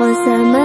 قسما